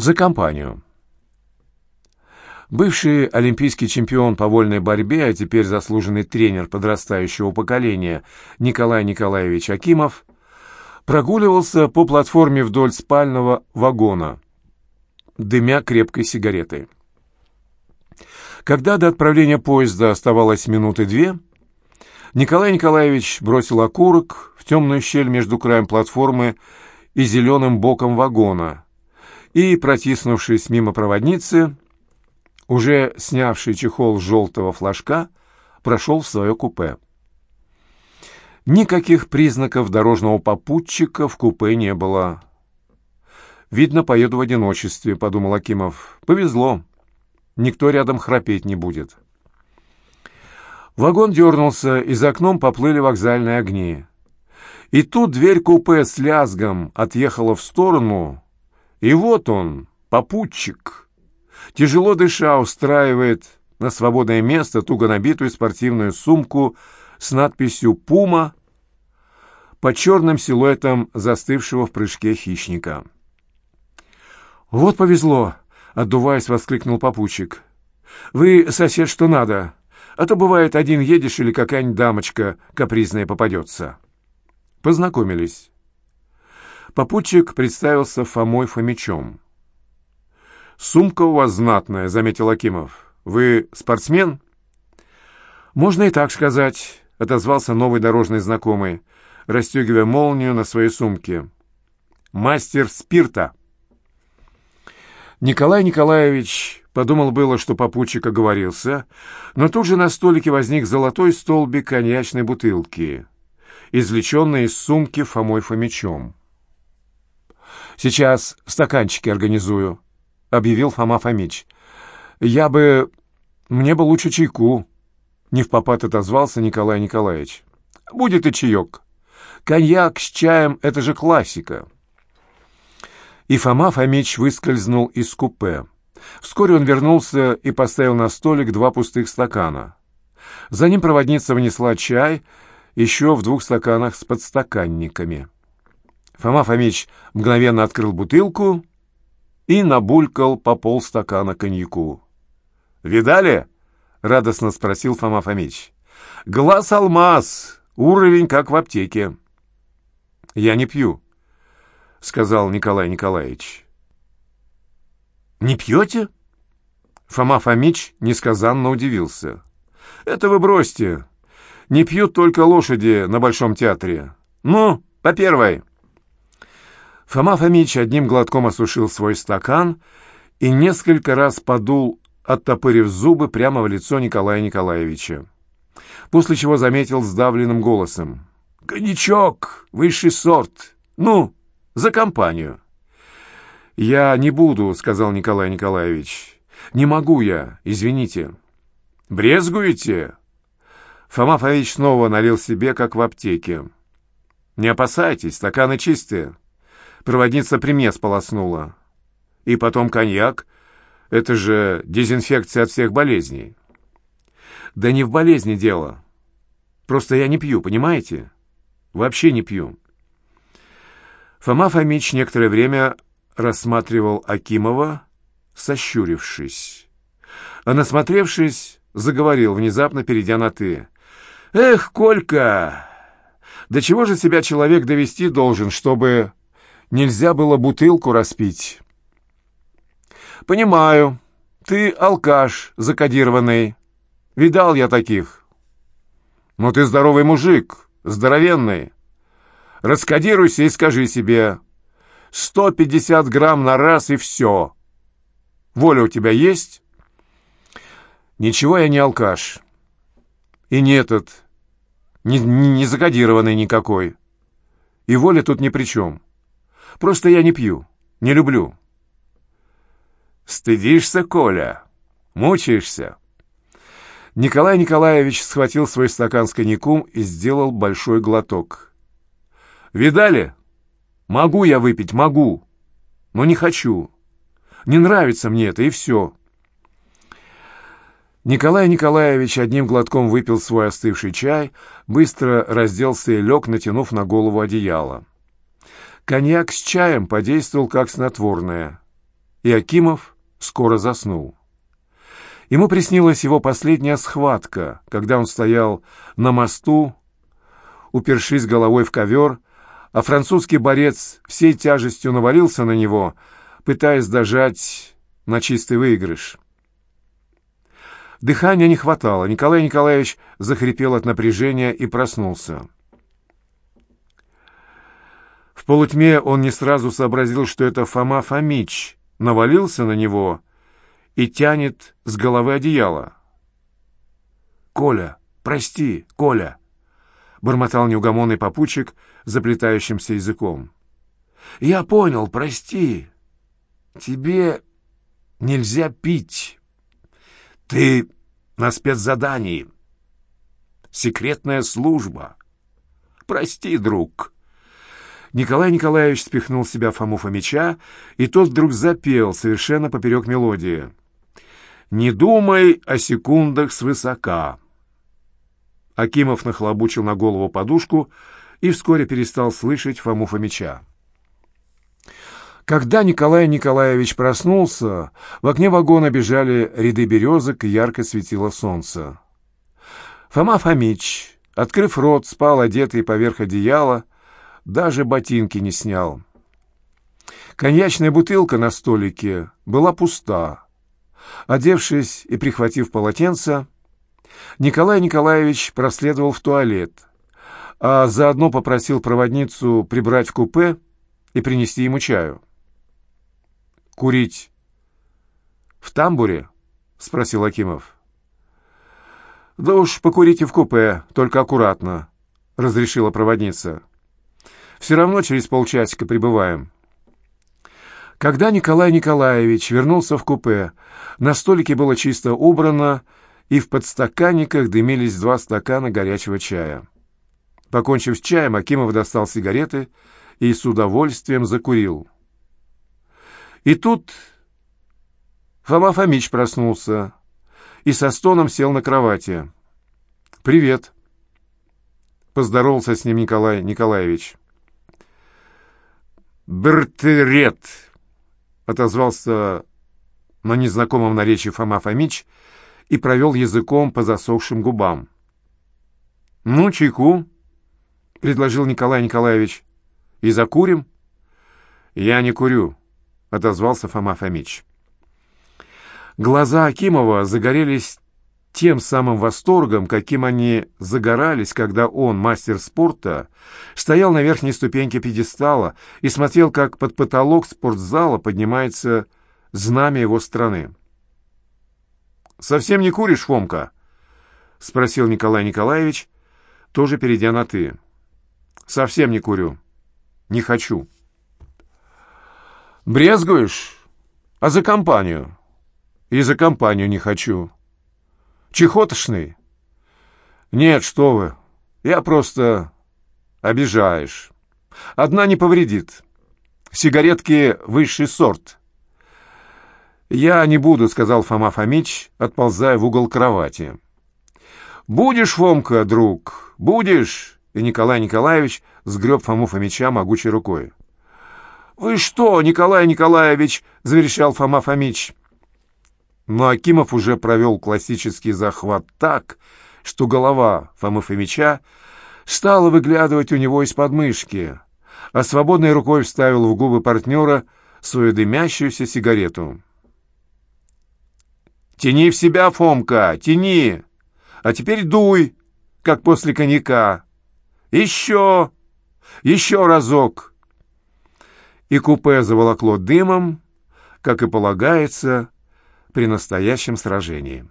За компанию. Бывший олимпийский чемпион по вольной борьбе, а теперь заслуженный тренер подрастающего поколения Николай Николаевич Акимов прогуливался по платформе вдоль спального вагона, дымя крепкой сигаретой. Когда до отправления поезда оставалось минуты две, Николай Николаевич бросил окурок в темную щель между краем платформы и зеленым боком вагона и, протиснувшись мимо проводницы, уже снявший чехол желтого флажка, прошел в свое купе. Никаких признаков дорожного попутчика в купе не было. «Видно, поеду в одиночестве», — подумал Акимов. «Повезло. Никто рядом храпеть не будет». Вагон дернулся, и за окном поплыли вокзальные огни. И тут дверь купе с лязгом отъехала в сторону, и вот он, попутчик, тяжело дыша, устраивает на свободное место туго набитую спортивную сумку с надписью «Пума» под черным силуэтом застывшего в прыжке хищника. «Вот повезло!» — отдуваясь, воскликнул попутчик. «Вы, сосед, что надо, а то бывает один едешь или какая-нибудь дамочка капризная попадется». Познакомились. Попутчик представился Фомой Фомичом. «Сумка у вас знатная», — заметил Акимов. «Вы спортсмен?» «Можно и так сказать», — отозвался новый дорожный знакомый, расстегивая молнию на своей сумке. «Мастер спирта». Николай Николаевич подумал было, что попутчик оговорился, но тут же на столике возник золотой столбик коньячной бутылки, извлеченный из сумки Фомой Фомичом. «Сейчас стаканчики организую», — объявил Фома Фомич. «Я бы... Мне бы лучше чайку», — не в попад отозвался Николай Николаевич. «Будет и чаек. Коньяк с чаем — это же классика». И Фома Фомич выскользнул из купе. Вскоре он вернулся и поставил на столик два пустых стакана. За ним проводница внесла чай еще в двух стаканах с подстаканниками. Фома Фомич мгновенно открыл бутылку и набулькал по полстакана коньяку. «Видали?» — радостно спросил Фома Фомич. «Глаз алмаз! Уровень как в аптеке». «Я не пью», — сказал Николай Николаевич. «Не пьете?» Фома Фомич несказанно удивился. «Это вы бросьте. Не пьют только лошади на Большом театре. Ну, по первой». Фома Фомич одним глотком осушил свой стакан и несколько раз подул, оттопырив зубы прямо в лицо Николая Николаевича. После чего заметил сдавленным голосом. «Коньячок! Высший сорт! Ну, за компанию!» «Я не буду», — сказал Николай Николаевич. «Не могу я, извините». «Брезгуете?» Фома Фомич снова налил себе, как в аптеке. «Не опасайтесь, стаканы чистые. Проводница при мне сполоснула. И потом коньяк. Это же дезинфекция от всех болезней. Да не в болезни дело. Просто я не пью, понимаете? Вообще не пью. Фома Фомич некоторое время рассматривал Акимова, сощурившись. А насмотревшись, заговорил, внезапно перейдя на «ты». «Эх, Колька, до чего же себя человек довести должен, чтобы нельзя было бутылку распить. «Понимаю, ты алкаш закодированный. Видал я таких. Но ты здоровый мужик, здоровенный. Раскодируйся и скажи себе, сто пятьдесят грамм на раз и все. Воля у тебя есть?» «Ничего я не алкаш. И не этот, не, не закодированный никакой. И воля тут ни при чем». Просто я не пью, не люблю». «Стыдишься, Коля? Мучаешься?» Николай Николаевич схватил свой стакан с коньяком и сделал большой глоток. «Видали? Могу я выпить, могу, но не хочу. Не нравится мне это, и все». Николай Николаевич одним глотком выпил свой остывший чай, быстро разделся и лег, натянув на голову одеяло. Коньяк с чаем подействовал как снотворное. и Акимов скоро заснул. Ему приснилась его последняя схватка, когда он стоял на мосту, упершись головой в ковер, а французский борец всей тяжестью навалился на него, пытаясь дожать на чистый выигрыш. Дыхания не хватало. Николай Николаевич захрипел от напряжения и проснулся. В полутьме он не сразу сообразил, что это Фома Фомич навалился на него и тянет с головы одеяло. «Коля, прости, Коля!» — бормотал неугомонный попутчик заплетающимся языком. «Я понял, прости. Тебе нельзя пить». Ты на спецзадании. Секретная служба. Прости, друг. Николай Николаевич спихнул с себя Фому Фомича, и тот вдруг запел совершенно поперек мелодии. «Не думай о секундах свысока». Акимов нахлобучил на голову подушку и вскоре перестал слышать Фому Фомича. Когда Николай Николаевич проснулся, в окне вагона бежали ряды березок ярко светило солнце. Фома Фомич, открыв рот, спал одетый поверх одеяла, даже ботинки не снял. Коньячная бутылка на столике была пуста. Одевшись и прихватив полотенце, Николай Николаевич проследовал в туалет, а заодно попросил проводницу прибрать в купе и принести ему чаю. «Курить в тамбуре?» — спросил Акимов. «Да уж покурите в купе, только аккуратно», — разрешила проводница. «Все равно через полчасика прибываем». Когда Николай Николаевич вернулся в купе, на столике было чисто убрано, и в подстаканниках дымились два стакана горячего чая. Покончив с чаем, Акимов достал сигареты и с удовольствием закурил. И тут Фома Фомич проснулся и со стоном сел на кровати. «Привет!» — поздоровался с ним Николай Николаевич. «Бертерет!» — отозвался на незнакомом наречии Фома Фомич и провел языком по засохшим губам. «Ну, чайку?» — предложил Николай Николаевич. «И закурим?» «Я не курю», — отозвался Фома Фомич. Глаза Акимова загорелись тем самым восторгом, каким они загорались, когда он, мастер спорта, стоял на верхней ступеньке пьедестала и смотрел, как под потолок спортзала поднимается знамя его страны. «Совсем не куришь, Фомка?» — спросил Николай Николаевич, тоже перейдя на «ты». «Совсем не курю. Не хочу». Брезгуешь? А за компанию? И за компанию не хочу. Чехотошный? Нет, что вы. Я просто... Обижаешь. Одна не повредит. Сигаретки высший сорт. Я не буду, сказал Фома Фомич, отползая в угол кровати. Будешь, Фомка, друг, будешь. И Николай Николаевич сгреб Фому Фомича могучей рукой. «Вы что, Николай Николаевич?» — заверещал Фома Фомич. Но Акимов уже провел классический захват так, что голова Фомы Фомича стала выглядывать у него из подмышки, а свободной рукой вставил в губы партнера свою дымящуюся сигарету. «Тяни в себя, Фомка, тяни! А теперь дуй, как после коньяка! Еще! Еще разок!» и купе заволокло дымом, как и полагается при настоящем сражении.